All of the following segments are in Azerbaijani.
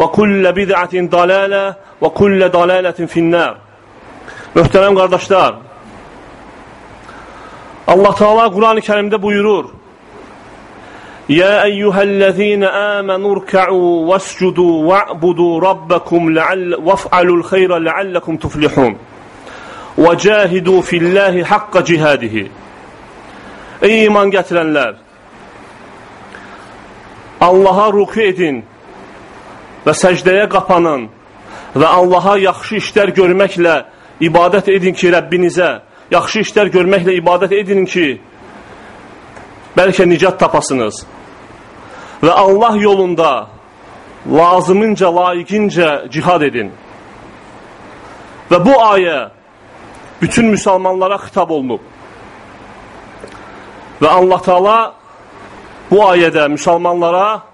وكل بدعة ضلالة وكل ضلالة في النار Muhterem kardeşler, Allah Teala Kur'an-ı Kerim'de buyurur. Ya eyyühellezine amenur ka'u vescudu ve'budu rabbekum vef'alul hayra leallekum tuflihun. Ve cahidu fillahi hakka cihadihi. Ey iman getirenler! Allah'a ruku edin. Və səcdəyə qapanın və Allaha yaxşı işlər görməklə ibadət edin ki, Rəbbinizə yaxşı işlər görməklə ibadət edin ki, bəlkə nicat tapasınız. Və Allah yolunda lazımınca, layiqincə cihad edin. Və bu ayə bütün müsəlmanlara xitab olunub. Və Allah Taala bu ayədə müsəlmanlara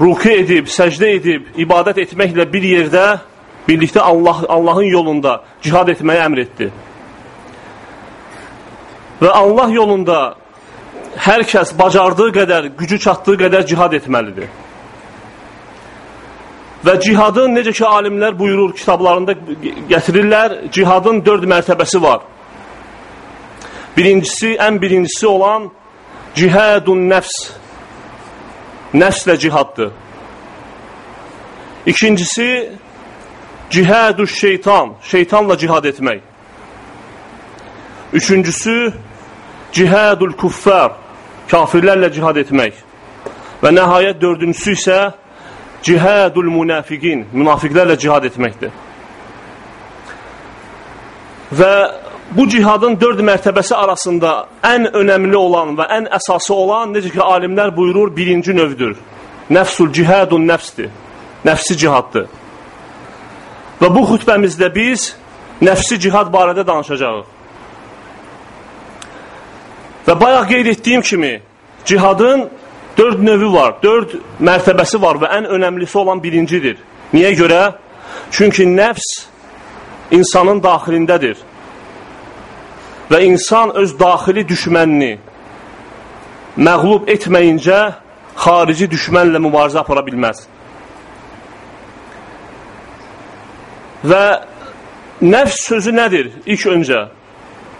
ruku edib, səcdə edib, ibadət etməklə bir yerdə birlikdə Allah Allahın yolunda cihad etməyi əmr etdi. Və Allah yolunda hər kəs bacardığı qədər, gücü çatdığı qədər cihad etməlidir. Və cihadın necə ki alimlər buyurur, kitablarında gətirirlər, cihadın dörd mərtəbəsi var. Birincisi, ən birincisi olan cihadun nəfs. Nəfslə cihaddır. İkincisi, cihadu şeytan, şeytanla cihad etmək. Üçüncüsü, cihadul kuffar, kafirlərlə cihad etmək. Və nəhayət dördüncüsü isə cihadul münafiqin, münafiqlərlə cihad etməkdir. Və bu cihadın dörd mərtəbəsi arasında ən önəmli olan və ən əsası olan, necə ki, alimlər buyurur, birinci növdür. Nəfsul cihadun nəfsdir. Nəfsi cihaddır. Və bu xütbəmizdə biz nəfsi cihad barədə danışacağıq. Və bayaq qeyd etdiyim kimi, cihadın dörd növü var, dörd mərtəbəsi var və ən önəmlisi olan birincidir. Niyə görə? Çünki nəfs insanın daxilindədir. Və insan öz daxili düşmənini məğlub etməyincə xarici düşmənlə mübarizə apara bilməz. Və nəfs sözü nədir? İlk öncə,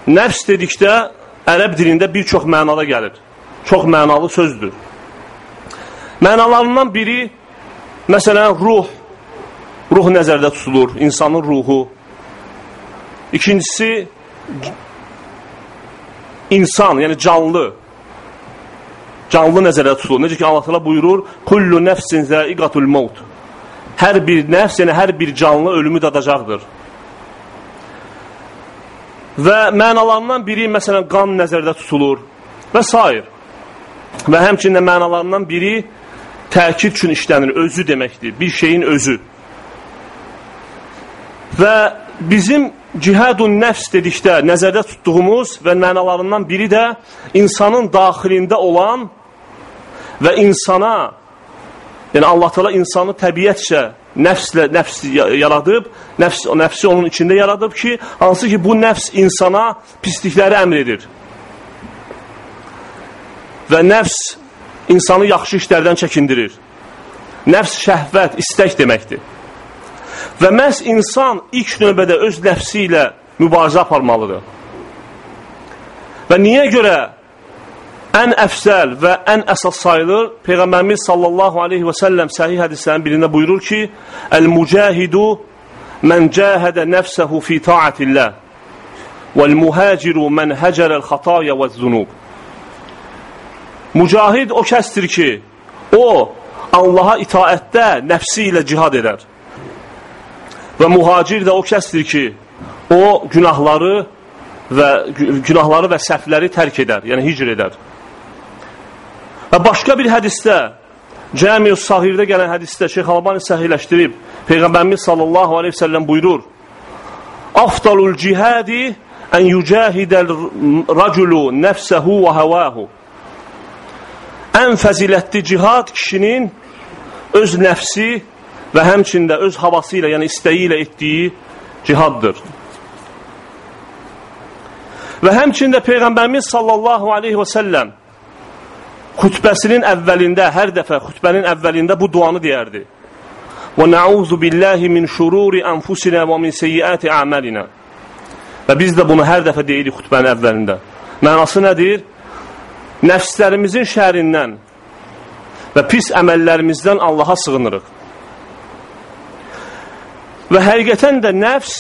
nəfs dedikdə ərəb dilində bir çox mənada gəlir. Çox mənalı sözdür. Mənalarından biri, məsələn, ruh. Ruh nəzərdə tutulur, insanın ruhu. İkincisi, insan, yəni canlı. Canlı nəzərdə tutulur. Necə ki, Allah buyurur, Kullu nəfsin zəiqatul mavt. Hər bir nəfs, yəni hər bir canlı ölümü dadacaqdır. Və mənalarından biri, məsələn, qan nəzərdə tutulur və s. Və həmçində mənalarından biri təkid üçün işlənir, özü deməkdir, bir şeyin özü. Və bizim cihadun nəfs dedikdə nəzərdə tutduğumuz və mənalarından biri də insanın daxilində olan və insana, yəni Allah təala insanı təbiətcə nəfslə nəfs yaradıb, nəfs nəfsi onun içində yaradıb ki, hansı ki bu nəfs insana pislikləri əmr edir. Və nəfs insanı yaxşı işlərdən çəkindirir. Nəfs şəhvət, istək deməkdir. Və məhz insan ilk növbədə öz nəfsi ilə mübarizə aparmalıdır. Və niyə görə ən əfsəl və ən əsas sayılır. Peyğəmbərimiz sallallahu aleyhi və səlləm səhih hədislərin birində buyurur ki, Əl-mücahidu mən cəhədə nəfsəhu fi taatillah vəl-muhaciru mən həcərəl xataya və zunub. Mücahid o kəsdir ki, o Allaha itaətdə nəfsi ilə cihad edər. Və muhacir də o kəsdir ki, o günahları və günahları və səhvləri tərk edər, yəni hicr edər. Və başqa bir hədisdə, Cəmiyyus Sahirdə gələn hədisdə Şeyx Albani səhiləşdirib, Peyğəmbərimiz sallallahu aleyhi ve sellem buyurur, Afdalul cihadi ən yücahidəl raculu nəfsəhu və həvahu. Ən fəzilətli cihad kişinin öz nəfsi və həmçində öz havası ilə, yəni istəyi ilə etdiyi cihaddır. Və həmçində Peyğəmbərimiz sallallahu aleyhi və səlləm xütbəsinin əvvəlində, hər dəfə xütbənin əvvəlində bu duanı deyərdi. Billahi min şururi anfusinə və min seyyiəti əməlinə. Və biz də bunu hər dəfə deyirik xütbənin əvvəlində. Mənası nədir? Nəfslərimizin şərindən və pis əməllərimizdən Allaha sığınırıq. Və həqiqətən də nəfs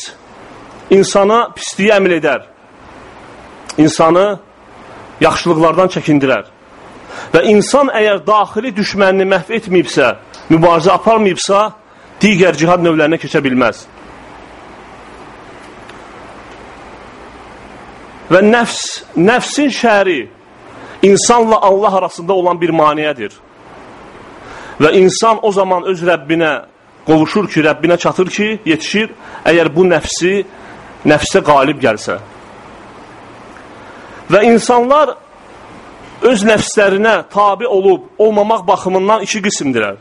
insana pisliyi əmil edər. İnsanı yaxşılıqlardan çəkindirər. Və insan əgər daxili düşmənini məhv etməyibsə, mübarizə aparmayıbsa, digər cihad növlərinə keçə bilməz. Və nəfs, nəfsin şəri insanla Allah arasında olan bir maniyədir. Və insan o zaman öz Rəbbinə qovuşur ki, Rəbbinə çatır ki, yetişir, əgər bu nəfsi, nəfsə qalib gəlsə. Və insanlar öz nəfslərinə tabi olub, olmamaq baxımından iki qismdirlər.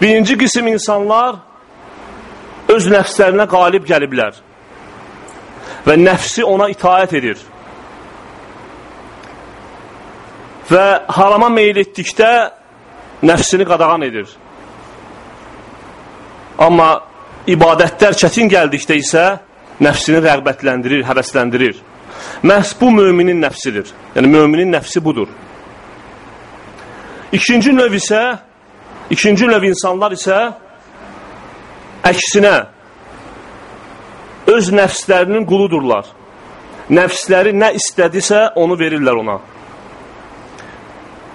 Birinci qism insanlar öz nəfslərinə qalib gəliblər və nəfsi ona itaət edir. Və harama meyil etdikdə nəfsini qadağan edir. Amma ibadətlər çətin gəldikdə isə nəfsini rəğbətləndirir, həvəsləndirir. Məhz bu müminin nəfsidir. Yəni, müminin nəfsi budur. İkinci növ isə, ikinci növ insanlar isə əksinə öz nəfslərinin quludurlar. Nəfsləri nə istədisə, onu verirlər ona.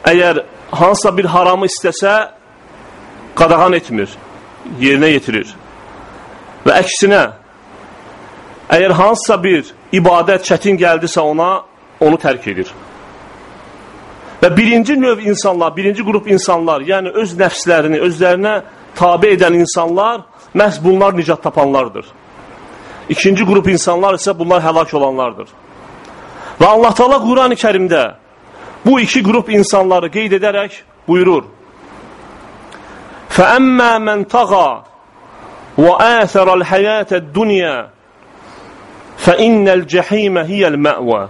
Əgər hansısa bir haramı istəsə, qadağan etmir, yerinə yetirir. Və əksinə, əgər hansısa bir ibadət çətin gəldisə ona, onu tərk edir. Və birinci növ insanlar, birinci qrup insanlar, yəni öz nəfslərini, özlərinə tabi edən insanlar, məhz bunlar nicat tapanlardır. İkinci qrup insanlar isə bunlar həlak olanlardır. Və Allah Taala Qurani Kərimdə bu iki qrup insanları qeyd edərək buyurur: فأما من طغى وآثر الحياة الدنيا فإن الجحيم هي المأوى.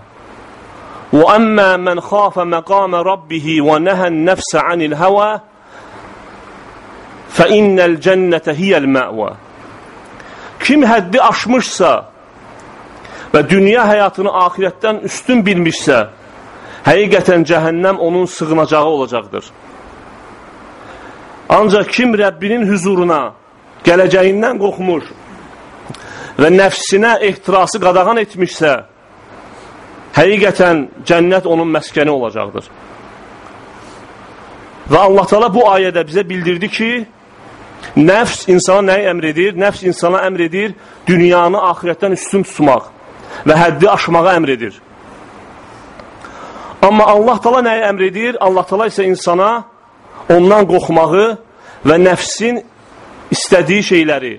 وأما من خاف مقام ربه ونهى النفس عن الهوى فإن الجنة هي المأوى. كم هدي أشمشسا؟ ودنيا حياتنا آخرتا أستن بلمشسا. حقيقة جهنم onun sığınacağı olacaqdır. Ancaq kim Rəbbinin hüzuruna gələcəyindən qorxmuş, və nəfsinə ehtirası qadağan etmişsə, həqiqətən cənnət onun məskəni olacaqdır. Və Allah Teala bu ayədə bizə bildirdi ki, nəfs insana nəyi əmr edir? Nəfs insana əmr edir dünyanı ahirətdən üstün tutmaq və həddi aşmağa əmr edir. Amma Allah Teala nəyi əmr edir? Allah Teala isə insana ondan qorxmağı və nəfsin istədiyi şeyləri,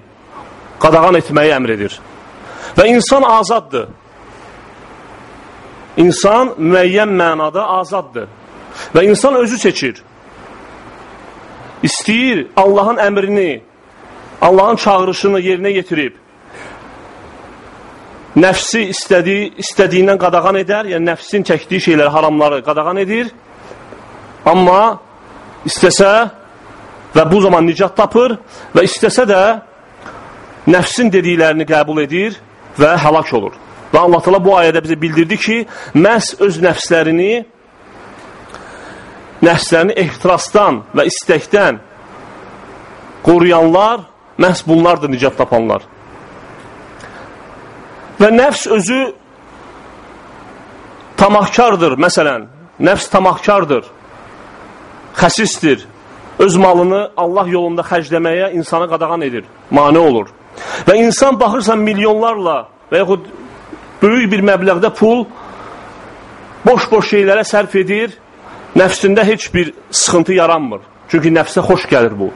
qadağan etməyi əmr edir. Və insan azaddır. İnsan müəyyən mənada azaddır. Və insan özü seçir. istəyir Allahın əmrini, Allahın çağırışını yerinə yetirib, nəfsi istədiyi, istədiyindən qadağan edər, yəni nəfsin çəkdiyi şeyləri, haramları qadağan edir. Amma istəsə və bu zaman nicat tapır və istəsə də nəfsin dediklərini qəbul edir və həlak olur. Və Allah təala bu ayədə bizə bildirdi ki, məhz öz nəfslərini nəfslərini ehtirasdan və istəkdən qoruyanlar məhz bunlardır nicat tapanlar. Və nəfs özü tamahkardır, məsələn, nəfs tamahkardır, xəsistir, öz malını Allah yolunda xərcləməyə insana qadağan edir, mane olur. Və insan baxırsan milyonlarla və yaxud böyük bir məbləğdə pul boş-boş şeylərə sərf edir, nəfsində heç bir sıxıntı yaranmır. Çünki nəfsə xoş gəlir bu.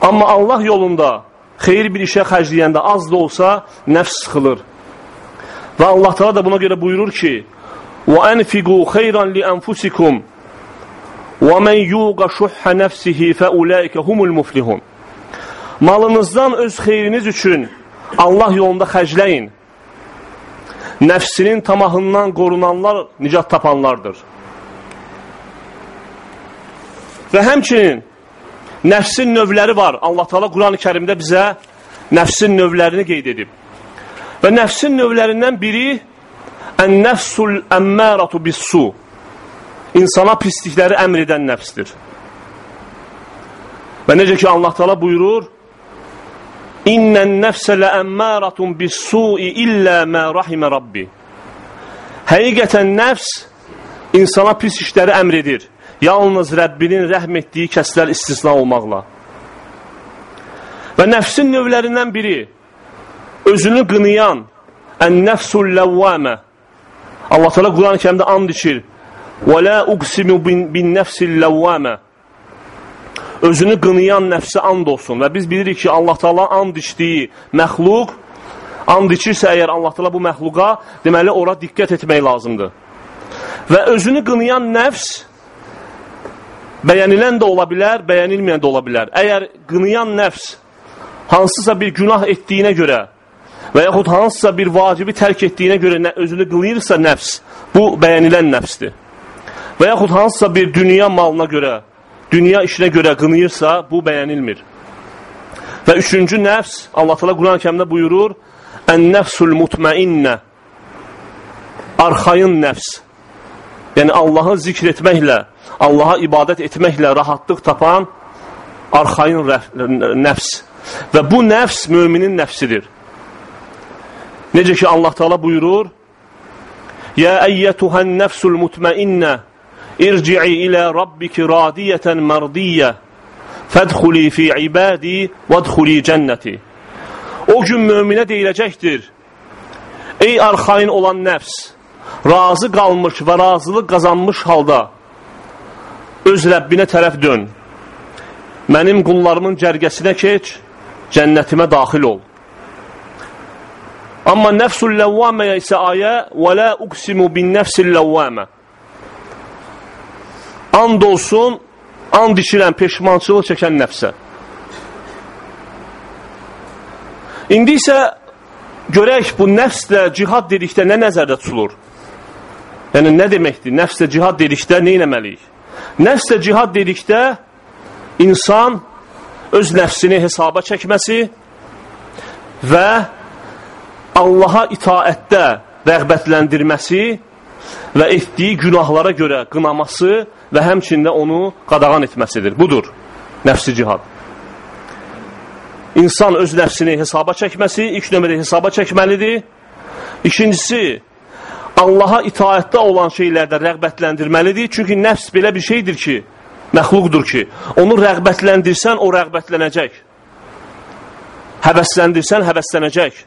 Amma Allah yolunda xeyir bir işə xərcləyəndə az da olsa nəfs sıxılır. Və Allah Teala da buna görə buyurur ki: "Və anfiqu xeyran li anfusikum yuqa şuhha nefsihi fe ulaika humul muflihun." Malınızdan öz xeyriniz üçün Allah yolunda xərcləyin. Nəfsinin tamahından qorunanlar nicat tapanlardır. Və həmçinin Nəfsin növləri var. Allah Taala Quran-ı Kərimdə bizə nəfsin növlərini qeyd edib. Və nəfsin növlərindən biri ən-nəfsul əmməratu bis-su. İnsana pislikləri əmr edən nəfsdir. Və necə ki Allah Taala buyurur: İnnən-nəfsə ləəmməratun bis-su'i illə mə rahimə Rabbi. Həqiqətən nəfs insana pis işləri əmr edir yalnız Rəbbinin rəhm etdiyi kəslər istisna olmaqla. Və nəfsin növlərindən biri, özünü qınayan, ən-nəfsul ləvvəmə. Allah təala Quran-ı Kərimdə and içir. Və la uqsimu bin nəfsil ləvvəmə. Özünü qınayan nəfsə and olsun. Və biz bilirik ki, Allah təala and içdiyi məxluq and içirsə əgər Allah təala bu məxluqa, deməli ora diqqət etmək lazımdır. Və özünü qınayan nəfs Bəyənilən də ola bilər, bəyənilməyən də ola bilər. Əgər qınayan nəfs hansısa bir günah etdiyinə görə və yaxud hansısa bir vacibi tərk etdiyinə görə özünü qınayırsa nəfs, bu bəyənilən nəfsdir. Və yaxud hansısa bir dünya malına görə, dünya işinə görə qınayırsa, bu bəyənilmir. Və üçüncü nəfs, Allah təala Quran-ı Kərimdə buyurur: "Ən-nəfsul mutmainnə" Arxayın nəfs. Yəni Allahı zikr etməklə Allaha ibadət etməklə rahatlıq tapan arxayın nəfs. Və bu nəfs müminin nəfsidir. Necə ki Allah Taala buyurur: "Ya eyyatuhan nefsul mutmainnə irci'i ilə rabbiki radiyatan mardiyyə fədxuli fi ibadi vədxuli cənnəti." O gün möminə deyiləcəkdir: Ey arxayın olan nəfs, razı qalmış və razılıq qazanmış halda öz Rəbbinə tərəf dön. Mənim qullarımın cərgəsinə keç, cənnətimə daxil ol. Amma nəfsul ləvvaməyə isə ayə və lə uqsimu bin nəfsil ləvvamə. And olsun, and içirən, peşmançılıq çəkən nəfsə. İndi isə görək bu nəfslə cihad dedikdə nə nəzərdə tutulur? Yəni, nə deməkdir? Nəfslə cihad dedikdə nə eləməliyik? Nəfslə cihad dedikdə insan öz nəfsini hesaba çəkməsi və Allaha itaətdə rəğbətləndirməsi və etdiyi günahlara görə qınaması və həmçində onu qadağan etməsidir. Budur nəfsi cihad. İnsan öz nəfsini hesaba çəkməsi, ilk nömrədə hesaba çəkməlidir. İkincisi, Allaha itaətdə olan şeylərdə rəğbətləndirməlidir. Çünki nəfs belə bir şeydir ki, məxluqdur ki, onu rəğbətləndirsən, o rəğbətlənəcək. Həvəsləndirsən, həvəslənəcək.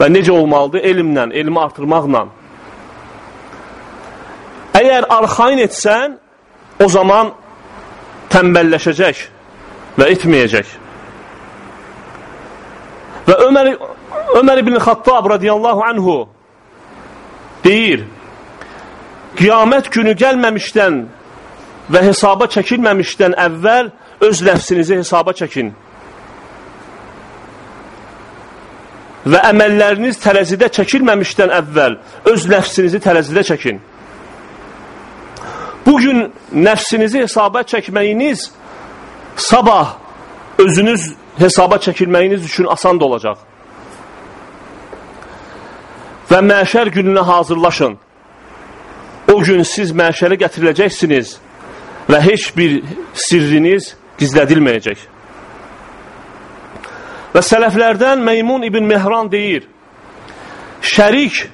Və necə olmalıdır? Elmlə, elmi artırmaqla. Əgər arxain etsən, o zaman tənbəlləşəcək və etməyəcək. Və Ömər, Ömər ibn Xattab radiyallahu anhu deyir, qiyamət günü gəlməmişdən və hesaba çəkilməmişdən əvvəl öz nəfsinizi hesaba çəkin. Və əməlləriniz tərəzidə çəkilməmişdən əvvəl öz nəfsinizi tərəzidə çəkin. Bugün nəfsinizi hesaba çəkməyiniz sabah özünüz hesaba çəkilməyiniz üçün asan da olacaq. Və məşər gününə hazırlaşın. O gün siz məşərə gətiriləcəksiniz və heç bir sirriniz gizlədilməyəcək. Və sələflərdən Meymun ibn Mehran deyir, şərik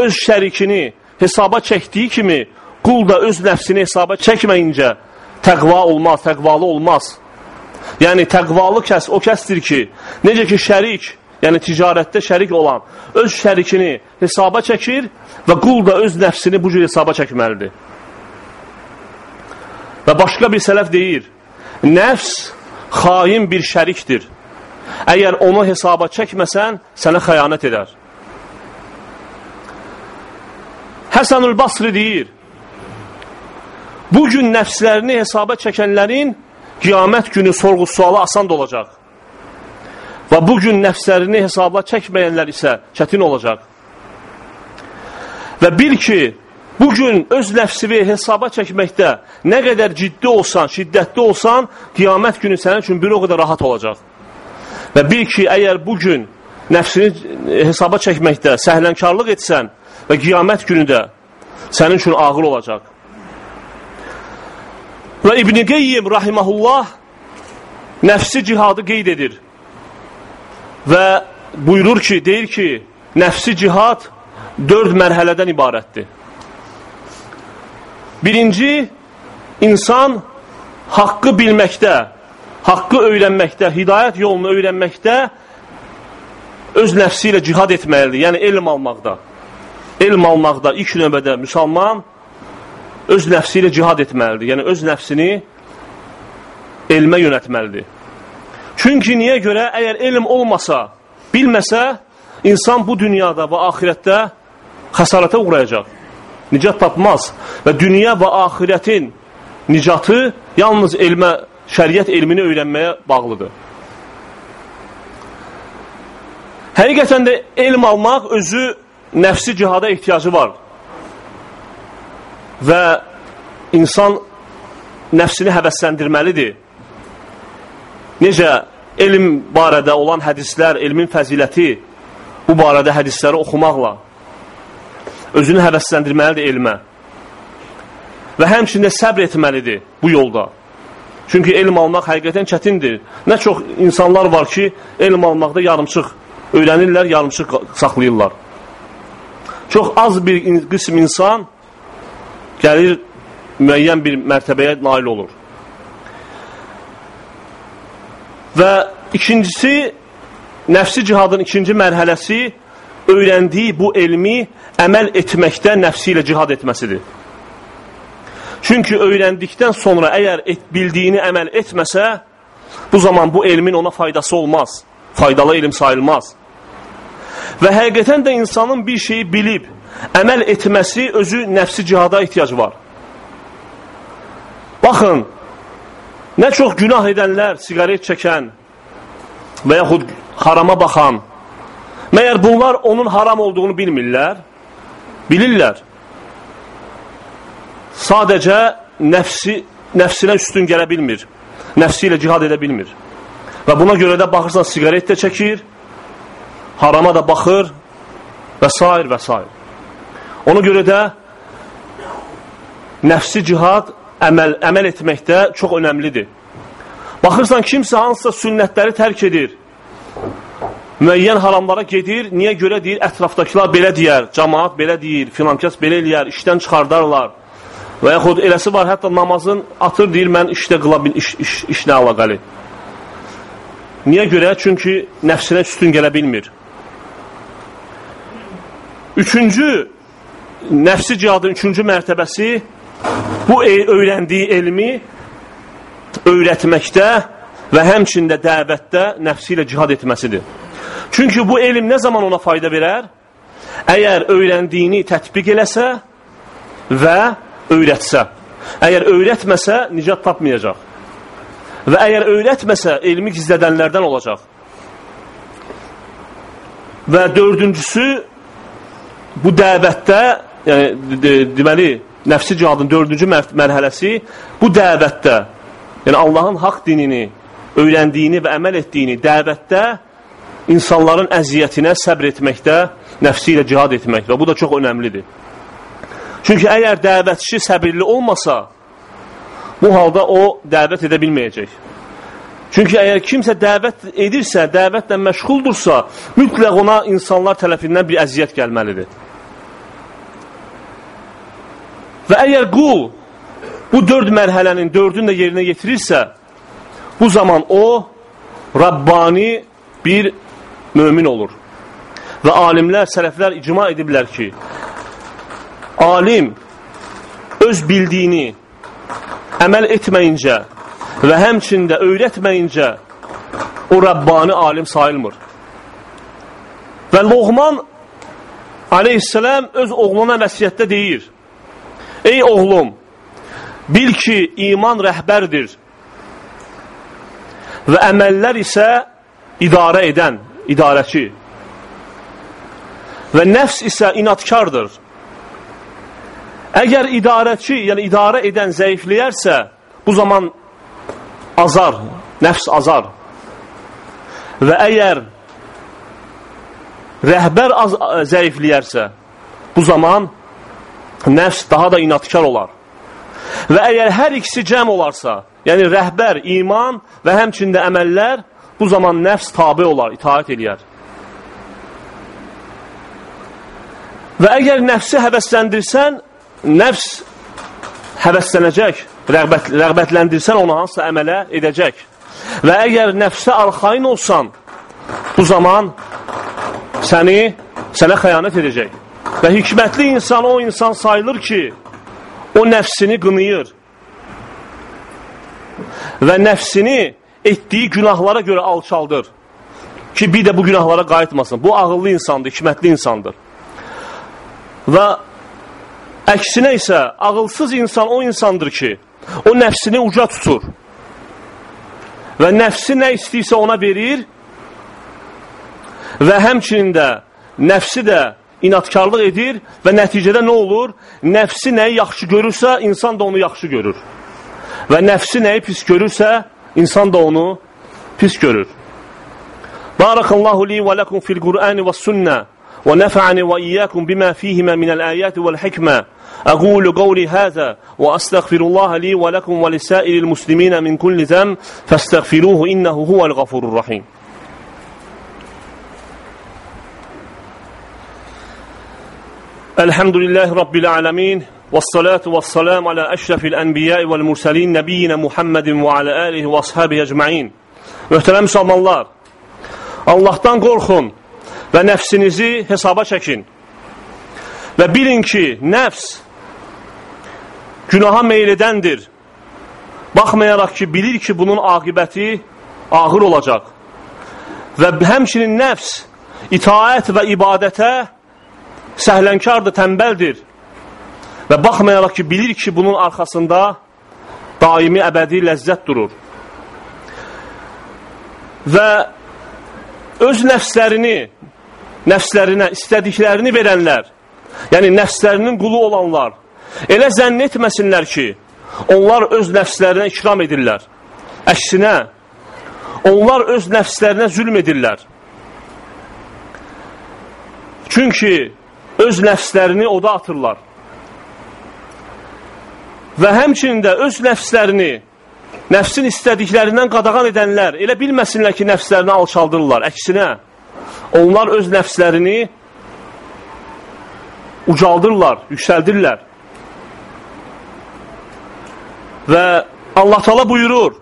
öz şərikini hesaba çəkdiyi kimi, qul da öz nəfsini hesaba çəkməyincə təqva olmaz, təqvalı olmaz. Yəni, təqvalı kəs o kəsdir ki, necə ki, şərik, yəni ticarətdə şərik olan, öz şərikini hesaba çəkir və qul da öz nəfsini bu cür hesaba çəkməlidir. Və başqa bir sələf deyir, nəfs xain bir şərikdir. Əgər onu hesaba çəkməsən, sənə xəyanət edər. Həsənül Basri deyir, bugün nəfslərini hesaba çəkənlərin qiyamət günü sorğu sualı asan olacaq. Və bu gün nəfslərini hesabla çəkməyənlər isə çətin olacaq. Və bil ki, bu gün öz nəfsini hesaba çəkməkdə nə qədər ciddi olsan, şiddətli olsan, qiyamət günü sənin üçün bir o qədər rahat olacaq. Və bil ki, əgər bu gün nəfsini hesaba çəkməkdə səhlənkarlıq etsən və qiyamət günü də sənin üçün ağır olacaq. Və İbn-i Qeyyim rahiməhullah nəfsi cihadı qeyd edir. Və buyurur ki, deyir ki, nəfsi cihad dörd mərhələdən ibarətdir. Birinci, insan haqqı bilməkdə, haqqı öyrənməkdə, hidayət yolunu öyrənməkdə öz nəfsi ilə cihad etməlidir, yəni elm almaqda. Elm almaqda ilk növbədə müsəlman öz nəfsi ilə cihad etməlidir. Yəni, öz nəfsini elmə yönətməlidir. Çünki niyə görə? Əgər elm olmasa, bilməsə, insan bu dünyada və axirətdə xəsarətə uğrayacaq. Nicat tapmaz. Və dünya və axirətin nicatı yalnız elmə, şəriət elmini öyrənməyə bağlıdır. Həqiqətən də elm almaq özü nəfsi cihada ehtiyacı var və insan nəfsini həvəsləndirməlidir. Necə elm barədə olan hədislər, elmin fəziləti bu barədə hədisləri oxumaqla özünü həvəsləndirməlidir elmə. Və həmçində səbr etməlidir bu yolda. Çünki elm almaq həqiqətən çətindir. Nə çox insanlar var ki, elm almaqda yarımçıq öyrənirlər, yarımçıq saxlayırlar. Çox az bir qism insan gəlir müəyyən bir mərtəbəyə nail olur. Və ikincisi, nəfsi cihadın ikinci mərhələsi öyrəndiyi bu elmi əməl etməkdə nəfsi ilə cihad etməsidir. Çünki öyrəndikdən sonra əgər et, bildiyini əməl etməsə, bu zaman bu elmin ona faydası olmaz, faydalı elm sayılmaz. Və həqiqətən də insanın bir şeyi bilib, əməl etməsi özü nəfsi cihada ehtiyac var. Baxın, nə çox günah edənlər, sigaret çəkən və yaxud harama baxan, məyər bunlar onun haram olduğunu bilmirlər? Bilirlər. Sadəcə nəfsi, nəfsinə üstün gələ bilmir. Nəfsi ilə cihad edə bilmir. Və buna görə də baxırsan, sigaret də çəkir, harama da baxır və s. və s. Ona görə də nəfsi cihad əməl, əməl etməkdə çox önəmlidir. Baxırsan, kimsə hansısa sünnətləri tərk edir, müəyyən haramlara gedir, niyə görə deyir, ətrafdakılar belə deyər, cəmaat belə deyir, filankəs belə eləyər, işdən çıxardarlar. Və yaxud eləsi var, hətta namazın atır, deyir, mən işdə qıla bil, iş, iş, işlə əlaqəli. Niyə görə? Çünki nəfsinə üstün gələ bilmir. Üçüncü, nəfsi cihadın üçüncü mərtəbəsi bu e öyrəndiyi elmi öyrətməkdə və həmçində dəvətdə nəfsi ilə cihad etməsidir. Çünki bu elm nə zaman ona fayda verər? Əgər öyrəndiyini tətbiq eləsə və öyrətsə. Əgər öyrətməsə, nicat tapmayacaq. və əgər öyrətməsə, elmi gizlədənlərdən olacaq. Və dördüncüsü, bu dəvətdə, yəni de, deməli, nəfsi cihadın dördüncü mər mərhələsi bu dəvətdə, yəni Allahın haqq dinini öyrəndiyini və əməl etdiyini dəvətdə insanların əziyyətinə səbr etməkdə, nəfsi ilə cihad etmək və bu da çox önəmlidir. Çünki əgər dəvətçi səbirli olmasa, bu halda o dəvət edə bilməyəcək. Çünki əgər kimsə dəvət edirsə, dəvətlə məşğuldursa, mütləq ona insanlar tərəfindən bir əziyyət gəlməlidir. Və əgər qul bu dörd mərhələnin dördünü də yerinə yetirirsə, bu zaman o, Rabbani bir mömin olur. Və alimlər, sələflər icma ediblər ki, alim öz bildiyini əməl etməyincə və həmçində öyrətməyincə o Rabbani alim sayılmır. Və Loğman aleyhisselam öz oğluna vəsiyyətdə deyir, Ey oğlum, bil ki, iman rəhbərdir və əməllər isə idarə edən, idarəçi və nəfs isə inatkardır. Əgər idarəçi, yəni idarə edən zəifləyərsə, bu zaman azar, nəfs azar. Və əgər rəhbər az, zəifləyərsə, bu zaman nəfs daha da inatkar olar. Və əgər hər ikisi cəm olarsa, yəni rəhbər, iman və həmçində əməllər, bu zaman nəfs tabi olar, itaət eləyər. Və əgər nəfsi həvəsləndirsən, nəfs həvəslənəcək, rəğbət, rəğbətləndirsən onu hansısa əmələ edəcək. Və əgər nəfsə arxain olsan, bu zaman səni, sənə xəyanət edəcək. Və hikmətli insan o insan sayılır ki, o nəfsini qınıyır. Və nəfsini etdiyi günahlara görə alçaldır. Ki, bir də bu günahlara qayıtmasın. Bu ağıllı insandır, hikmətli insandır. Və əksinə isə ağılsız insan o insandır ki, o nəfsini uca tutur. Və nəfsi nə istəyirsə ona verir və həmçinin də nəfsi də inatkarlıq edir və nəticədə nə olur? Nəfsi nəyi yaxşı görürsə, insan da onu yaxşı görür. Və nəfsi nəyi pis görürsə, insan da onu pis görür. Barakallahu li və ləkum fil Qur'ani və sünnə və nəfəni və iyyəkum bimə fihimə minəl əyəti vəl hikmə أقول قولي هذا وأستغفر الله لي ولكم ولسائر المسلمين من كل ذنب فاستغفروه إنه هو الغفور الرحيم الحمد لله رب العالمين والصلاة والسلام على أشرف الأنبياء والمرسلين نبينا محمد وعلى آله وأصحابه أجمعين Möhtərəm müsəlmanlar, Allahdan qorxun və nəfsinizi hesaba çəkin. Və bilin ki, nəfs günaha meyl edəndir. Baxmayaraq ki, bilir ki, bunun aqibəti ağır olacaq. Və həmçinin nəfs itaət və ibadətə səhlənkardır, tənbəldir. Və baxmayaraq ki, bilir ki, bunun arxasında daimi əbədi ləzzət durur. Və öz nəfslərini, nəfslərinə istədiklərini verənlər, yəni nəfslərinin qulu olanlar, elə zənn etməsinlər ki, onlar öz nəfslərinə ikram edirlər. Əksinə, onlar öz nəfslərinə zülm edirlər. Çünki öz nəfslərini oda atırlar. Və həmçinin də öz nəfslərini, nəfsin istədiklərindən qadağan edənlər elə bilməsinlər ki, nəfslərini alçaldırlar. Əksinə, onlar öz nəfslərini ucaldırlar, yüksəldirlər. Və Allah Taala buyurur: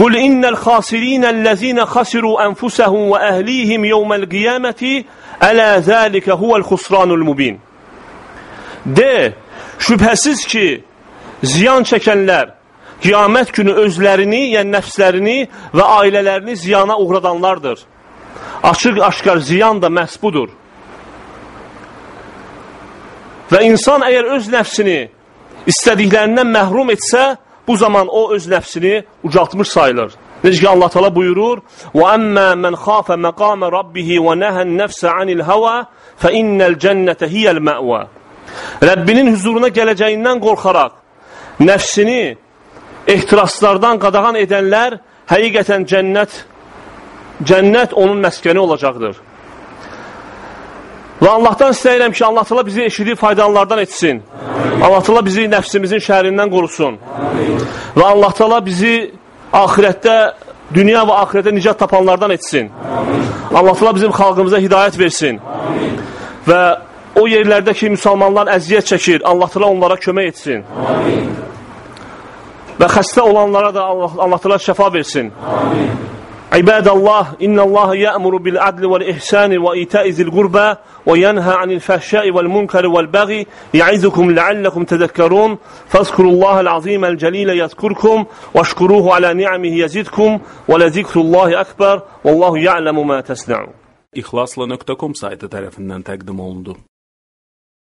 "Qul innal khasirinəllezina khasiru anfusahum və əhlihim yawmal-qiyamati Ələ zəlikə huvəl xusranul mubin. De, şübhəsiz ki, ziyan çəkənlər qiyamət günü özlərini, yəni nəfslərini və ailələrini ziyana uğradanlardır. Açıq-aşkar ziyan da məhz budur. Və insan əgər öz nəfsini istədiklərindən məhrum etsə, bu zaman o öz nəfsini ucaltmış sayılır. Necə ki Allah Teala buyurur: "Və amma men xafa maqama rabbih və nahan nefsa anil hawa fe innel cennete hiyel ma'wa." Rəbbinin huzuruna gələcəyindən qorxaraq nəfsini ehtiraslardan qadağan edənlər həqiqətən cənnət cənnət onun məskəni olacaqdır. Və Allahdan istəyirəm ki, Allah təala bizi eşidib faydalılardan etsin. Allah təala bizi nəfsimizin şərindən qorusun. Amin. Və Allah təala bizi axirətdə dünya və axirətdə nicat tapanlardan etsin. Amin. Allah təala bizim xalqımıza hidayət versin. Amin. Və o yerlərdə ki, müsəlmanlar əziyyət çəkir, Allah təala onlara kömək etsin. Amin. Və xəstə olanlara da Allah, Allah təala şəfa versin. Amin. عباد الله إن الله يأمر بالعدل والإحسان وإيتاء ذي القربى وينهى عن الفحشاء والمنكر والبغي يعظكم لعلكم تذكرون. فاذكروا الله العظيم الجليل يذكركم واشكروه على نعمه يزدكم ولذكر الله أكبر. والله يعلم ما تصنعون. İhlasla.com saytı tarafından təqdim olundu.